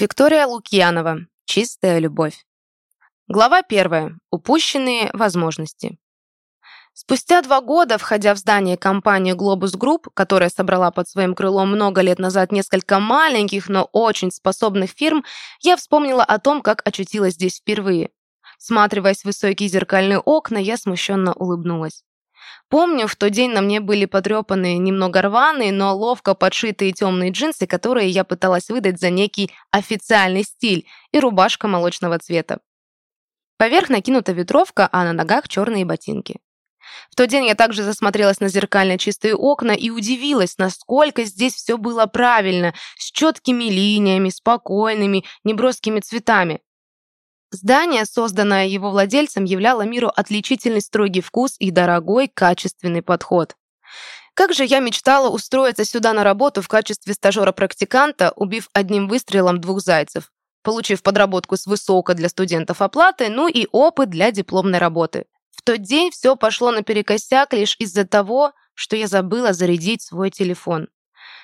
Виктория Лукьянова. Чистая любовь. Глава первая. Упущенные возможности. Спустя два года, входя в здание компании Globus Group, которая собрала под своим крылом много лет назад несколько маленьких, но очень способных фирм, я вспомнила о том, как очутилась здесь впервые. Сматриваясь в высокие зеркальные окна, я смущенно улыбнулась. Помню, в тот день на мне были потрепанные, немного рваные, но ловко подшитые темные джинсы, которые я пыталась выдать за некий официальный стиль, и рубашка молочного цвета. Поверх накинута ветровка, а на ногах черные ботинки. В тот день я также засмотрелась на зеркально чистые окна и удивилась, насколько здесь все было правильно, с четкими линиями, спокойными, неброскими цветами. Здание, созданное его владельцем, являло миру отличительный строгий вкус и дорогой качественный подход. Как же я мечтала устроиться сюда на работу в качестве стажера-практиканта, убив одним выстрелом двух зайцев, получив подработку с высокой для студентов оплаты, ну и опыт для дипломной работы. В тот день все пошло наперекосяк лишь из-за того, что я забыла зарядить свой телефон.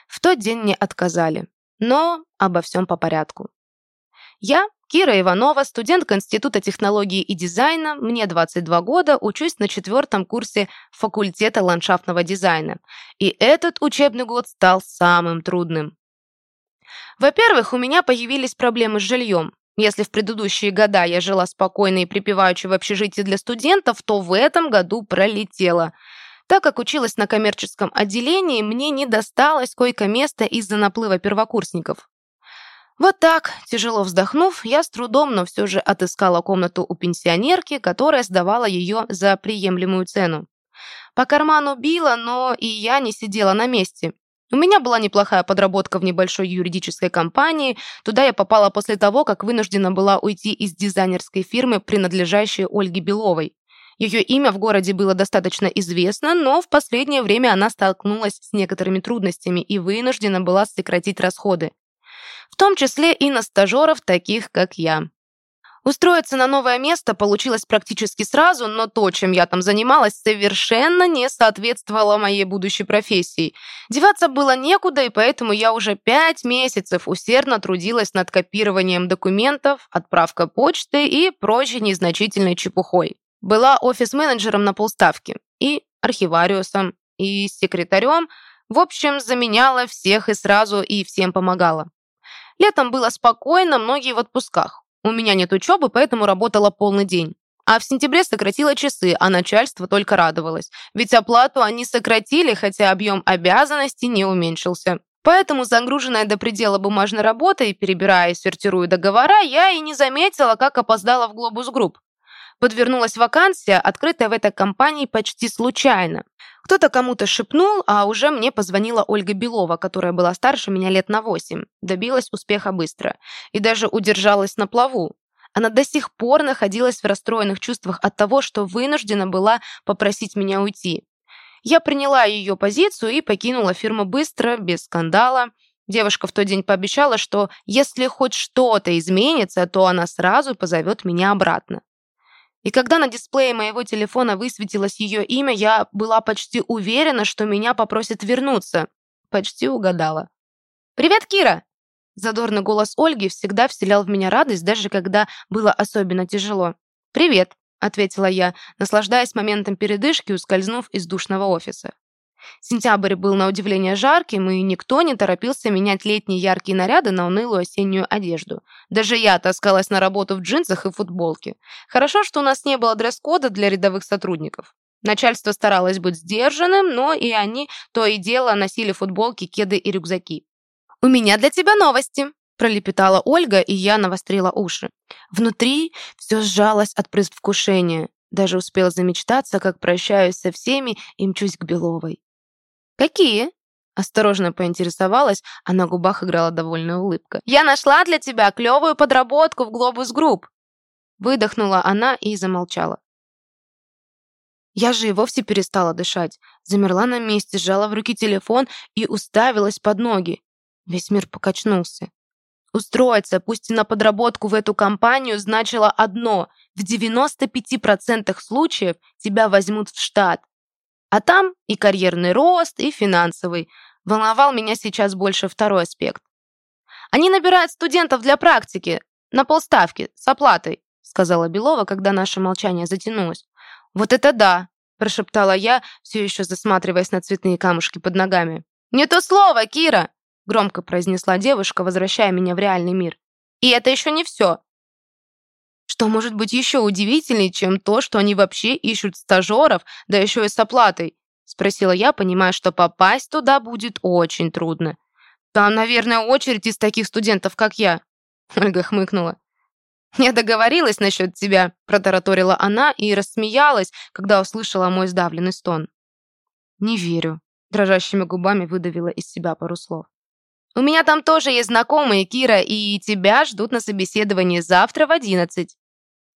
В тот день мне отказали. Но обо всем по порядку. Я Кира Иванова, студентка Института технологии и дизайна, мне 22 года, учусь на четвертом курсе факультета ландшафтного дизайна. И этот учебный год стал самым трудным. Во-первых, у меня появились проблемы с жильем. Если в предыдущие года я жила спокойно и припеваючи в общежитии для студентов, то в этом году пролетела. Так как училась на коммерческом отделении, мне не досталось койко-места из-за наплыва первокурсников. Вот так, тяжело вздохнув, я с трудом, но все же отыскала комнату у пенсионерки, которая сдавала ее за приемлемую цену. По карману била, но и я не сидела на месте. У меня была неплохая подработка в небольшой юридической компании. Туда я попала после того, как вынуждена была уйти из дизайнерской фирмы, принадлежащей Ольге Беловой. Ее имя в городе было достаточно известно, но в последнее время она столкнулась с некоторыми трудностями и вынуждена была сократить расходы в том числе и на стажеров, таких как я. Устроиться на новое место получилось практически сразу, но то, чем я там занималась, совершенно не соответствовало моей будущей профессии. Деваться было некуда, и поэтому я уже пять месяцев усердно трудилась над копированием документов, отправкой почты и прочей незначительной чепухой. Была офис-менеджером на полставки, и архивариусом, и секретарем, в общем, заменяла всех и сразу, и всем помогала. Летом было спокойно, многие в отпусках. У меня нет учебы, поэтому работала полный день. А в сентябре сократила часы, а начальство только радовалось. Ведь оплату они сократили, хотя объем обязанностей не уменьшился. Поэтому, загруженная до предела бумажной работой, перебирая и сортируя договора, я и не заметила, как опоздала в Глобус Групп. Подвернулась вакансия, открытая в этой компании почти случайно. Кто-то кому-то шепнул, а уже мне позвонила Ольга Белова, которая была старше меня лет на восемь. Добилась успеха быстро. И даже удержалась на плаву. Она до сих пор находилась в расстроенных чувствах от того, что вынуждена была попросить меня уйти. Я приняла ее позицию и покинула фирму быстро, без скандала. Девушка в тот день пообещала, что если хоть что-то изменится, то она сразу позовет меня обратно. И когда на дисплее моего телефона высветилось ее имя, я была почти уверена, что меня попросят вернуться. Почти угадала. «Привет, Кира!» Задорный голос Ольги всегда вселял в меня радость, даже когда было особенно тяжело. «Привет», — ответила я, наслаждаясь моментом передышки, ускользнув из душного офиса. Сентябрь был на удивление жарким, и никто не торопился менять летние яркие наряды на унылую осеннюю одежду. Даже я таскалась на работу в джинсах и футболке. Хорошо, что у нас не было дресс-кода для рядовых сотрудников. Начальство старалось быть сдержанным, но и они то и дело носили футболки, кеды и рюкзаки. «У меня для тебя новости!» пролепетала Ольга, и я навострила уши. Внутри все сжалось от предвкушения. Даже успел замечтаться, как прощаюсь со всеми и мчусь к Беловой. «Какие?» Осторожно поинтересовалась, а на губах играла довольная улыбка. «Я нашла для тебя клевую подработку в Глобус Групп!» Выдохнула она и замолчала. Я же и вовсе перестала дышать. Замерла на месте, сжала в руке телефон и уставилась под ноги. Весь мир покачнулся. Устроиться, пусть и на подработку в эту компанию, значило одно. В 95% случаев тебя возьмут в штат. А там и карьерный рост, и финансовый. Волновал меня сейчас больше второй аспект. Они набирают студентов для практики на полставки с оплатой, сказала Белова, когда наше молчание затянулось. Вот это да, прошептала я, все еще засматриваясь на цветные камушки под ногами. «Не то слово, Кира!» громко произнесла девушка, возвращая меня в реальный мир. «И это еще не все. Что может быть еще удивительнее, чем то, что они вообще ищут стажеров, да еще и с оплатой? Спросила я, понимая, что попасть туда будет очень трудно. Там, наверное, очередь из таких студентов, как я. Ольга хмыкнула. «Я договорилась насчет тебя», — протараторила она и рассмеялась, когда услышала мой сдавленный стон. «Не верю», — дрожащими губами выдавила из себя пару слов. «У меня там тоже есть знакомые, Кира, и тебя ждут на собеседовании завтра в одиннадцать».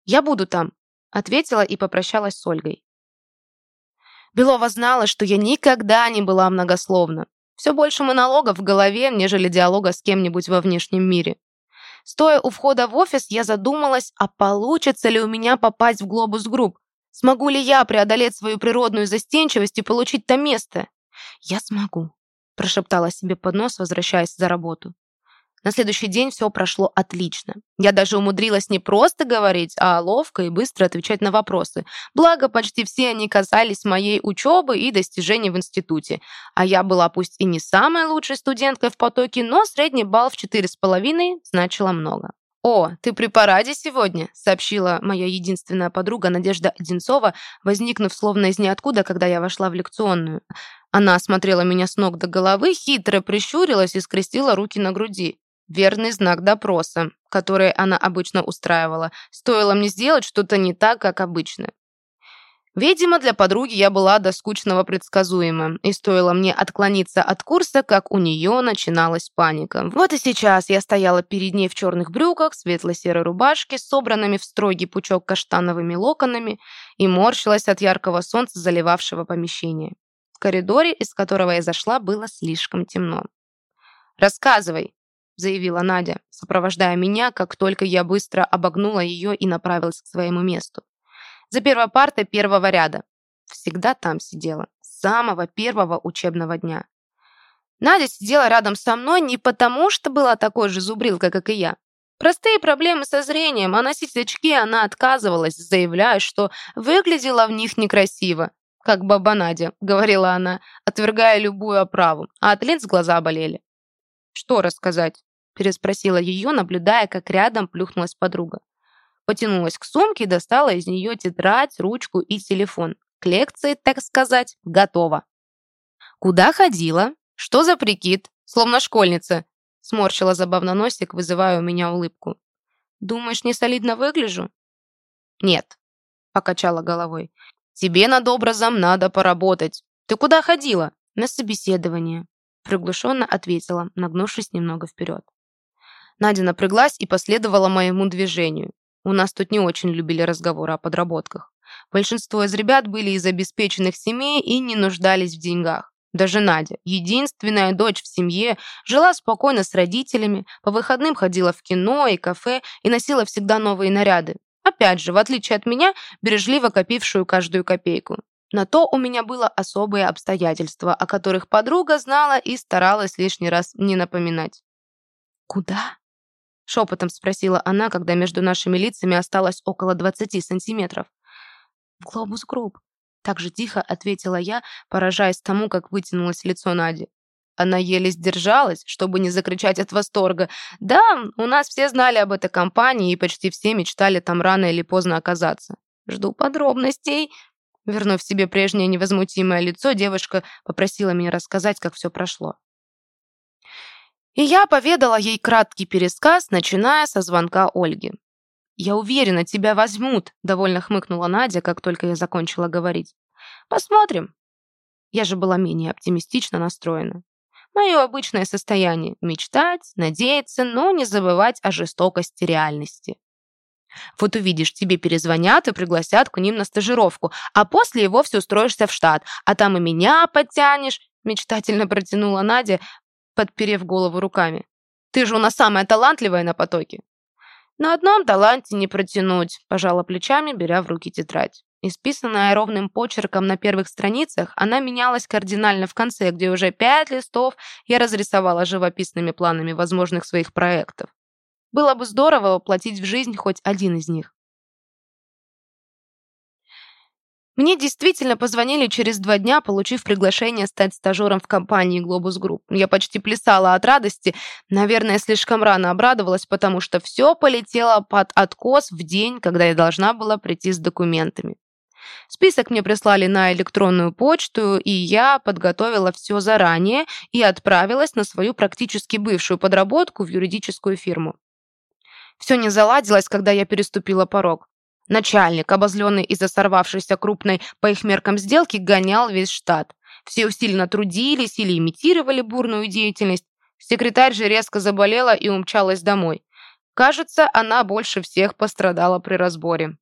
«Я буду там», — ответила и попрощалась с Ольгой. Белова знала, что я никогда не была многословна. Все больше монологов в голове, нежели диалога с кем-нибудь во внешнем мире. Стоя у входа в офис, я задумалась, а получится ли у меня попасть в Глобус Групп? Смогу ли я преодолеть свою природную застенчивость и получить то место? Я смогу, прошептала себе под нос, возвращаясь за работу. На следующий день все прошло отлично. Я даже умудрилась не просто говорить, а ловко и быстро отвечать на вопросы. Благо, почти все они касались моей учебы и достижений в институте. А я была пусть и не самой лучшей студенткой в потоке, но средний балл в 4,5 значило много. «О, ты при параде сегодня?» — сообщила моя единственная подруга Надежда Одинцова, возникнув словно из ниоткуда, когда я вошла в лекционную. Она осмотрела меня с ног до головы, хитро прищурилась и скрестила руки на груди. Верный знак допроса, который она обычно устраивала. Стоило мне сделать что-то не так, как обычно. Видимо, для подруги я была до скучного предсказуема, и стоило мне отклониться от курса, как у нее начиналась паника. Вот и сейчас я стояла перед ней в черных брюках, светло-серой рубашке, собранными в строгий пучок каштановыми локонами, и морщилась от яркого солнца, заливавшего помещение. В коридоре, из которого я зашла, было слишком темно. «Рассказывай», заявила Надя, сопровождая меня, как только я быстро обогнула ее и направилась к своему месту. За первой партой первого ряда. Всегда там сидела, с самого первого учебного дня. Надя сидела рядом со мной не потому, что была такой же зубрилкой, как и я. Простые проблемы со зрением, а носить очки она отказывалась, заявляя, что выглядела в них некрасиво. «Как баба Надя», — говорила она, отвергая любую оправу, а от линз глаза болели. «Что рассказать?» переспросила ее, наблюдая, как рядом плюхнулась подруга. Потянулась к сумке и достала из нее тетрадь, ручку и телефон. К лекции, так сказать, готова. «Куда ходила? Что за прикид? Словно школьница!» Сморщила забавно носик, вызывая у меня улыбку. «Думаешь, не солидно выгляжу?» «Нет», — покачала головой. «Тебе над образом надо поработать. Ты куда ходила?» «На собеседование», — приглушенно ответила, нагнувшись немного вперед. Надя напряглась и последовала моему движению. У нас тут не очень любили разговоры о подработках. Большинство из ребят были из обеспеченных семей и не нуждались в деньгах. Даже Надя, единственная дочь в семье, жила спокойно с родителями, по выходным ходила в кино и кафе и носила всегда новые наряды. Опять же, в отличие от меня, бережливо копившую каждую копейку. На то у меня было особые обстоятельства, о которых подруга знала и старалась лишний раз не напоминать. «Куда?» Шепотом спросила она, когда между нашими лицами осталось около 20 сантиметров. «В глобус групп», — так же тихо ответила я, поражаясь тому, как вытянулось лицо Нади. Она еле сдержалась, чтобы не закричать от восторга. «Да, у нас все знали об этой компании, и почти все мечтали там рано или поздно оказаться. Жду подробностей». Вернув себе прежнее невозмутимое лицо, девушка попросила меня рассказать, как все прошло. И я поведала ей краткий пересказ, начиная со звонка Ольги. «Я уверена, тебя возьмут», — довольно хмыкнула Надя, как только я закончила говорить. «Посмотрим». Я же была менее оптимистично настроена. Мое обычное состояние — мечтать, надеяться, но не забывать о жестокости реальности. Вот увидишь, тебе перезвонят и пригласят к ним на стажировку, а после и вовсе устроишься в штат, а там и меня подтянешь, мечтательно протянула Надя, подперев голову руками. «Ты же у нас самая талантливая на потоке!» «На одном таланте не протянуть», – пожала плечами, беря в руки тетрадь. Исписанная ровным почерком на первых страницах, она менялась кардинально в конце, где уже пять листов я разрисовала живописными планами возможных своих проектов. Было бы здорово воплотить в жизнь хоть один из них. Мне действительно позвонили через два дня, получив приглашение стать стажером в компании Globus Group. Я почти плясала от радости. Наверное, слишком рано обрадовалась, потому что все полетело под откос в день, когда я должна была прийти с документами. Список мне прислали на электронную почту, и я подготовила все заранее и отправилась на свою практически бывшую подработку в юридическую фирму. Все не заладилось, когда я переступила порог. Начальник, обозленный из-за сорвавшейся крупной по их меркам сделки, гонял весь штат. Все усиленно трудились или имитировали бурную деятельность. Секретарь же резко заболела и умчалась домой. Кажется, она больше всех пострадала при разборе.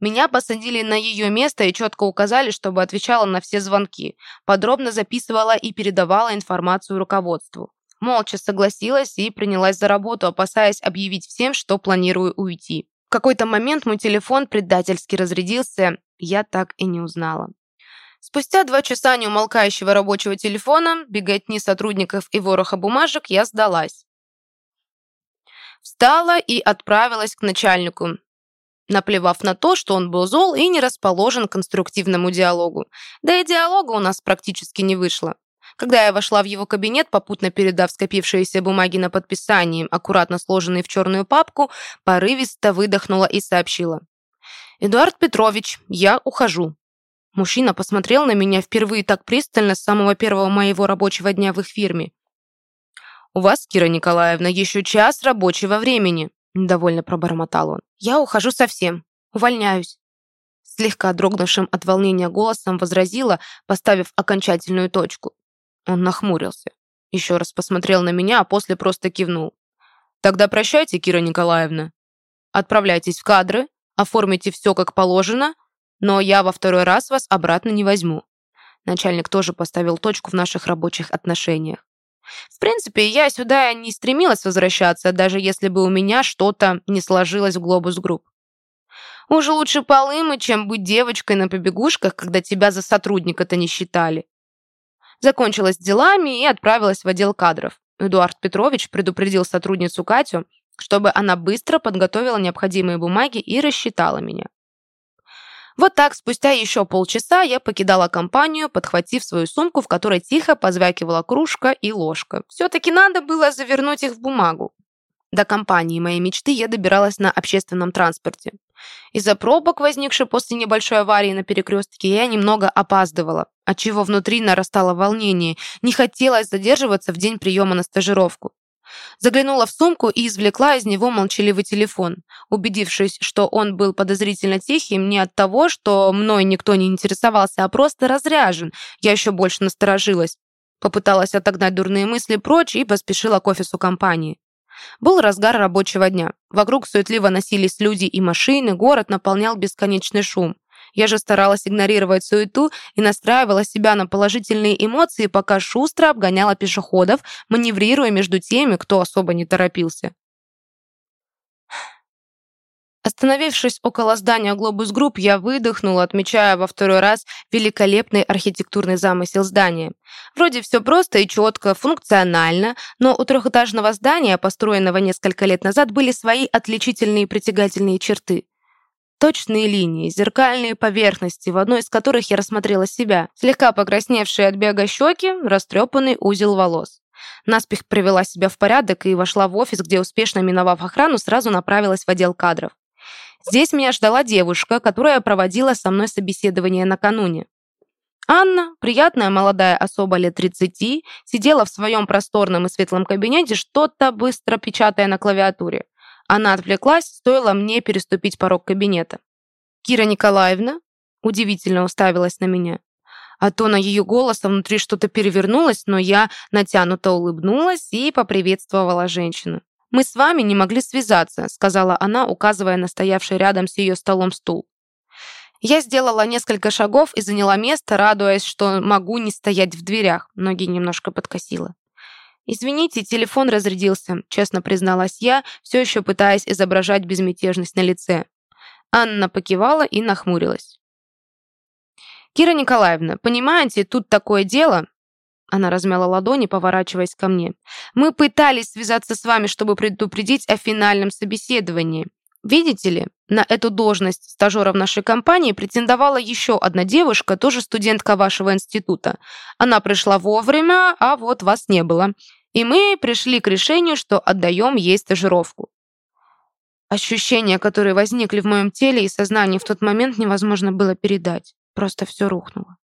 Меня посадили на ее место и четко указали, чтобы отвечала на все звонки, подробно записывала и передавала информацию руководству. Молча согласилась и принялась за работу, опасаясь объявить всем, что планирую уйти какой-то момент мой телефон предательски разрядился, я так и не узнала. Спустя два часа неумолкающего рабочего телефона, беготни сотрудников и вороха бумажек, я сдалась. Встала и отправилась к начальнику, наплевав на то, что он был зол и не расположен к конструктивному диалогу. Да и диалога у нас практически не вышло. Когда я вошла в его кабинет, попутно передав скопившиеся бумаги на подписание, аккуратно сложенные в черную папку, порывисто выдохнула и сообщила. «Эдуард Петрович, я ухожу». Мужчина посмотрел на меня впервые так пристально с самого первого моего рабочего дня в их фирме. «У вас, Кира Николаевна, еще час рабочего времени», – недовольно пробормотал он. «Я ухожу совсем. Увольняюсь». Слегка дрогнувшим от волнения голосом возразила, поставив окончательную точку. Он нахмурился. Еще раз посмотрел на меня, а после просто кивнул. «Тогда прощайте, Кира Николаевна. Отправляйтесь в кадры, оформите все как положено, но я во второй раз вас обратно не возьму». Начальник тоже поставил точку в наших рабочих отношениях. В принципе, я сюда не стремилась возвращаться, даже если бы у меня что-то не сложилось в Глобус Групп. Уже лучше полы мы, чем быть девочкой на побегушках, когда тебя за сотрудника-то не считали закончилась делами и отправилась в отдел кадров. Эдуард Петрович предупредил сотрудницу Катю, чтобы она быстро подготовила необходимые бумаги и рассчитала меня. Вот так, спустя еще полчаса я покидала компанию, подхватив свою сумку, в которой тихо позвякивала кружка и ложка. Все-таки надо было завернуть их в бумагу. До компании моей мечты я добиралась на общественном транспорте. Из-за пробок, возникшей после небольшой аварии на перекрестке, я немного опаздывала, отчего внутри нарастало волнение. Не хотелось задерживаться в день приема на стажировку. Заглянула в сумку и извлекла из него молчаливый телефон. Убедившись, что он был подозрительно тихим не от того, что мной никто не интересовался, а просто разряжен, я еще больше насторожилась. Попыталась отогнать дурные мысли прочь и поспешила к офису компании. Был разгар рабочего дня. Вокруг суетливо носились люди и машины, город наполнял бесконечный шум. Я же старалась игнорировать суету и настраивала себя на положительные эмоции, пока шустро обгоняла пешеходов, маневрируя между теми, кто особо не торопился. Остановившись около здания Глобус Групп, я выдохнула, отмечая во второй раз великолепный архитектурный замысел здания. Вроде все просто и четко, функционально, но у трехэтажного здания, построенного несколько лет назад, были свои отличительные притягательные черты. Точные линии, зеркальные поверхности, в одной из которых я рассмотрела себя, слегка покрасневшие от бега щеки, растрепанный узел волос. Наспех привела себя в порядок и вошла в офис, где, успешно миновав охрану, сразу направилась в отдел кадров. Здесь меня ждала девушка, которая проводила со мной собеседование накануне. Анна, приятная молодая особа лет 30, сидела в своем просторном и светлом кабинете, что-то быстро печатая на клавиатуре. Она отвлеклась, стоило мне переступить порог кабинета. «Кира Николаевна?» удивительно уставилась на меня. А то на ее голоса внутри что-то перевернулось, но я натянуто улыбнулась и поприветствовала женщину. «Мы с вами не могли связаться», сказала она, указывая на стоявший рядом с ее столом стул. Я сделала несколько шагов и заняла место, радуясь, что могу не стоять в дверях. Ноги немножко подкосила. «Извините, телефон разрядился», — честно призналась я, все еще пытаясь изображать безмятежность на лице. Анна покивала и нахмурилась. «Кира Николаевна, понимаете, тут такое дело...» Она размяла ладони, поворачиваясь ко мне. «Мы пытались связаться с вами, чтобы предупредить о финальном собеседовании. Видите ли, на эту должность стажера в нашей компании претендовала еще одна девушка, тоже студентка вашего института. Она пришла вовремя, а вот вас не было. И мы пришли к решению, что отдаем ей стажировку. Ощущения, которые возникли в моем теле и сознании в тот момент, невозможно было передать. Просто все рухнуло.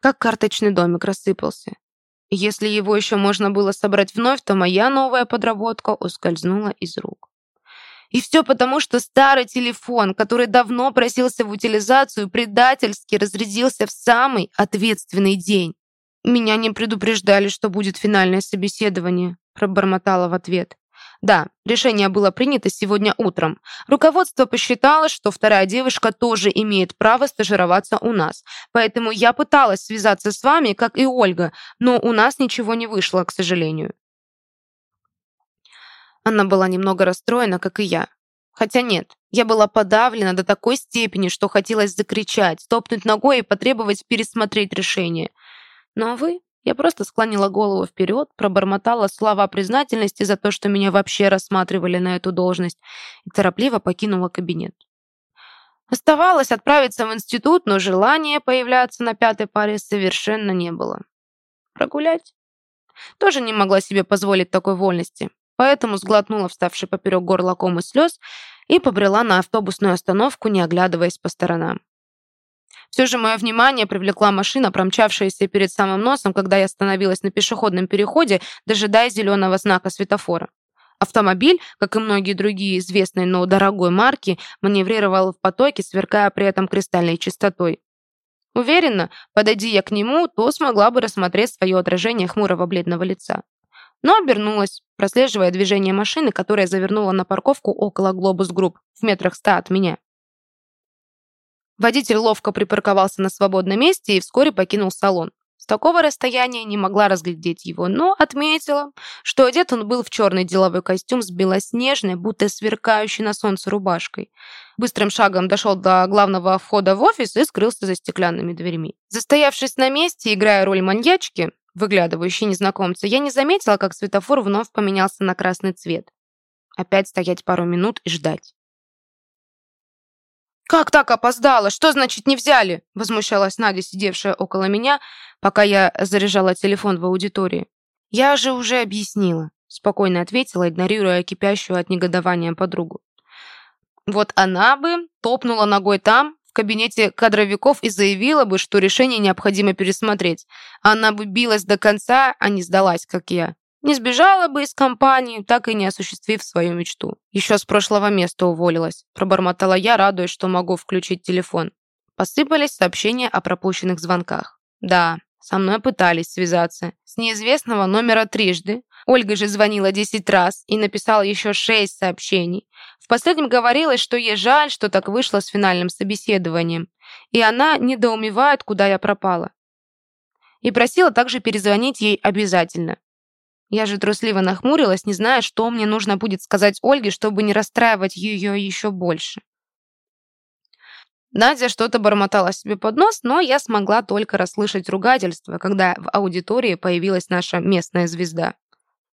Как карточный домик рассыпался. Если его еще можно было собрать вновь, то моя новая подработка ускользнула из рук. И все потому, что старый телефон, который давно просился в утилизацию, предательски разрядился в самый ответственный день. «Меня не предупреждали, что будет финальное собеседование», пробормотала в ответ. Да, решение было принято сегодня утром. Руководство посчитало, что вторая девушка тоже имеет право стажироваться у нас. Поэтому я пыталась связаться с вами, как и Ольга, но у нас ничего не вышло, к сожалению. Она была немного расстроена, как и я. Хотя нет, я была подавлена до такой степени, что хотелось закричать, стопнуть ногой и потребовать пересмотреть решение. Но, вы, я просто склонила голову вперед, пробормотала слова признательности за то, что меня вообще рассматривали на эту должность, и торопливо покинула кабинет. Оставалось отправиться в институт, но желания появляться на пятой паре совершенно не было. Прогулять? Тоже не могла себе позволить такой вольности поэтому сглотнула вставший поперек горла ком из слез и побрела на автобусную остановку, не оглядываясь по сторонам. Все же мое внимание привлекла машина, промчавшаяся перед самым носом, когда я остановилась на пешеходном переходе, дожидая зеленого знака светофора. Автомобиль, как и многие другие известные, но дорогой марки, маневрировал в потоке, сверкая при этом кристальной чистотой. Уверена, подойди я к нему, то смогла бы рассмотреть свое отражение хмурого бледного лица но обернулась, прослеживая движение машины, которая завернула на парковку около Глобус Групп в метрах ста от меня. Водитель ловко припарковался на свободном месте и вскоре покинул салон. С такого расстояния не могла разглядеть его, но отметила, что одет он был в черный деловой костюм с белоснежной, будто сверкающей на солнце рубашкой. Быстрым шагом дошел до главного входа в офис и скрылся за стеклянными дверьми. Застоявшись на месте, играя роль маньячки, выглядывающей незнакомца, я не заметила, как светофор вновь поменялся на красный цвет. Опять стоять пару минут и ждать. «Как так опоздала? Что значит не взяли?» Возмущалась Надя, сидевшая около меня, пока я заряжала телефон в аудитории. «Я же уже объяснила», — спокойно ответила, игнорируя кипящую от негодования подругу. Вот она бы топнула ногой там, кабинете кадровиков и заявила бы, что решение необходимо пересмотреть. Она бы билась до конца, а не сдалась, как я. Не сбежала бы из компании, так и не осуществив свою мечту. Еще с прошлого места уволилась. Пробормотала я, радуясь, что могу включить телефон. Посыпались сообщения о пропущенных звонках. Да, со мной пытались связаться. С неизвестного номера трижды. Ольга же звонила 10 раз и написала еще 6 сообщений. В последнем говорилось, что ей жаль, что так вышло с финальным собеседованием, и она недоумевает, куда я пропала. И просила также перезвонить ей обязательно. Я же трусливо нахмурилась, не зная, что мне нужно будет сказать Ольге, чтобы не расстраивать ее еще больше. Надя что-то бормотала себе под нос, но я смогла только расслышать ругательство, когда в аудитории появилась наша местная звезда.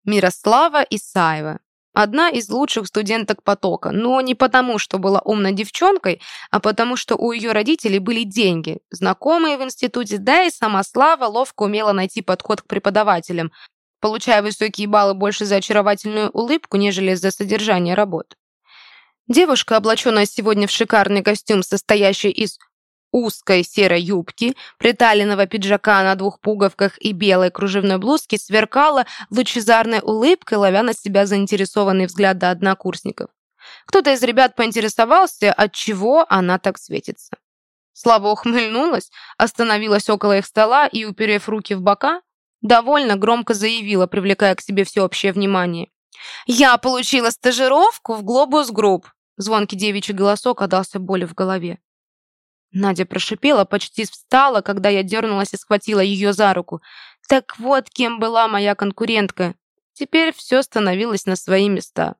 Мирослава Исаева. Одна из лучших студенток потока, но не потому, что была умной девчонкой, а потому, что у ее родителей были деньги, знакомые в институте, да и сама Слава ловко умела найти подход к преподавателям, получая высокие баллы больше за очаровательную улыбку, нежели за содержание работ. Девушка, облаченная сегодня в шикарный костюм, состоящий из узкой серой юбки, приталенного пиджака на двух пуговках и белой кружевной блузки сверкала лучезарной улыбкой, ловя на себя заинтересованный взгляд до однокурсников. Кто-то из ребят поинтересовался, от чего она так светится. Слава ухмыльнулась, остановилась около их стола и, уперев руки в бока, довольно громко заявила, привлекая к себе всеобщее внимание. «Я получила стажировку в Глобус Групп!» Звонкий девичий голосок отдался боли в голове. Надя прошипела, почти встала, когда я дернулась и схватила ее за руку. Так вот, кем была моя конкурентка. Теперь все становилось на свои места.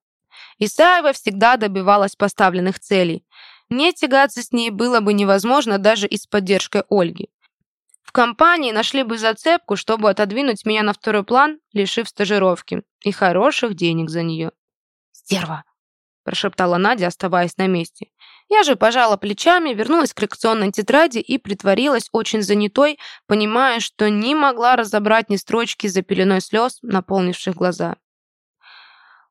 Исаева всегда добивалась поставленных целей. не тягаться с ней было бы невозможно даже и с поддержкой Ольги. В компании нашли бы зацепку, чтобы отодвинуть меня на второй план, лишив стажировки и хороших денег за нее. «Стерва!» – прошептала Надя, оставаясь на месте. Я же пожала плечами, вернулась к коррекционной тетради и притворилась очень занятой, понимая, что не могла разобрать ни строчки за пеленой слез, наполнивших глаза.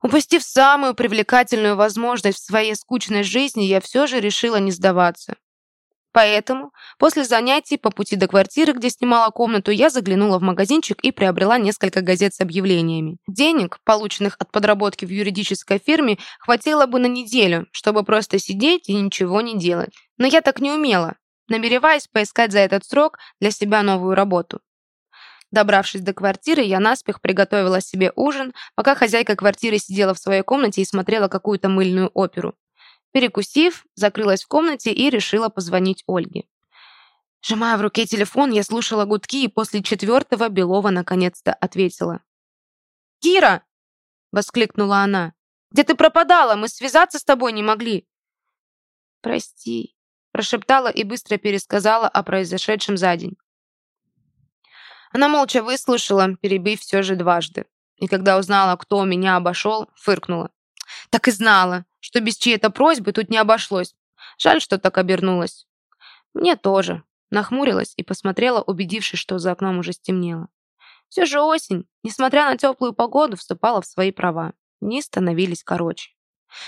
Упустив самую привлекательную возможность в своей скучной жизни, я все же решила не сдаваться. Поэтому после занятий по пути до квартиры, где снимала комнату, я заглянула в магазинчик и приобрела несколько газет с объявлениями. Денег, полученных от подработки в юридической фирме, хватило бы на неделю, чтобы просто сидеть и ничего не делать. Но я так не умела, намереваясь поискать за этот срок для себя новую работу. Добравшись до квартиры, я наспех приготовила себе ужин, пока хозяйка квартиры сидела в своей комнате и смотрела какую-то мыльную оперу. Перекусив, закрылась в комнате и решила позвонить Ольге. Сжимая в руке телефон, я слушала гудки, и после четвертого Белова наконец-то ответила. «Кира!» — воскликнула она. «Где ты пропадала? Мы связаться с тобой не могли». «Прости», — прошептала и быстро пересказала о произошедшем за день. Она молча выслушала, перебив все же дважды. И когда узнала, кто меня обошел, фыркнула. «Так и знала что без чьей-то просьбы тут не обошлось. Жаль, что так обернулась. Мне тоже. Нахмурилась и посмотрела, убедившись, что за окном уже стемнело. Все же осень, несмотря на теплую погоду, вступала в свои права. Дни становились короче.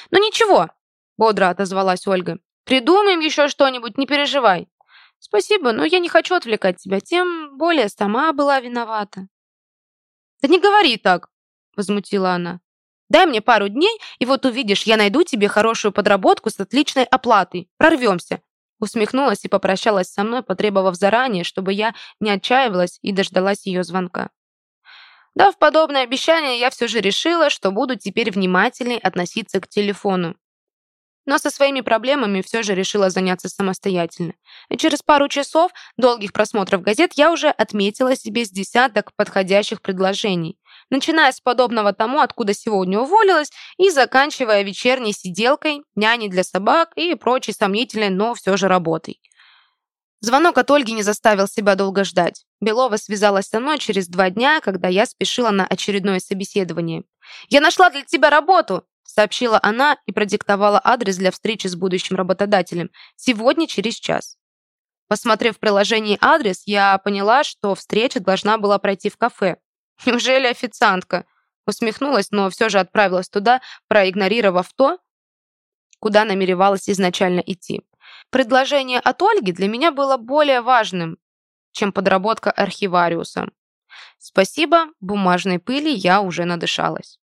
«Ну ничего», — бодро отозвалась Ольга. «Придумаем еще что-нибудь, не переживай». «Спасибо, но я не хочу отвлекать тебя, тем более сама была виновата». «Да не говори так», — возмутила она. Дай мне пару дней, и вот увидишь, я найду тебе хорошую подработку с отличной оплатой. Прорвемся!» Усмехнулась и попрощалась со мной, потребовав заранее, чтобы я не отчаивалась и дождалась ее звонка. Дав подобное обещание, я все же решила, что буду теперь внимательней относиться к телефону но со своими проблемами все же решила заняться самостоятельно. И через пару часов долгих просмотров газет я уже отметила себе с десяток подходящих предложений, начиная с подобного тому, откуда сегодня уволилась, и заканчивая вечерней сиделкой, няней для собак и прочей сомнительной, но все же работой. Звонок от Ольги не заставил себя долго ждать. Белова связалась со мной через два дня, когда я спешила на очередное собеседование. «Я нашла для тебя работу!» сообщила она и продиктовала адрес для встречи с будущим работодателем. Сегодня через час. Посмотрев в приложении адрес, я поняла, что встреча должна была пройти в кафе. Неужели официантка? Усмехнулась, но все же отправилась туда, проигнорировав то, куда намеревалась изначально идти. Предложение от Ольги для меня было более важным, чем подработка архивариуса. Спасибо, бумажной пыли я уже надышалась.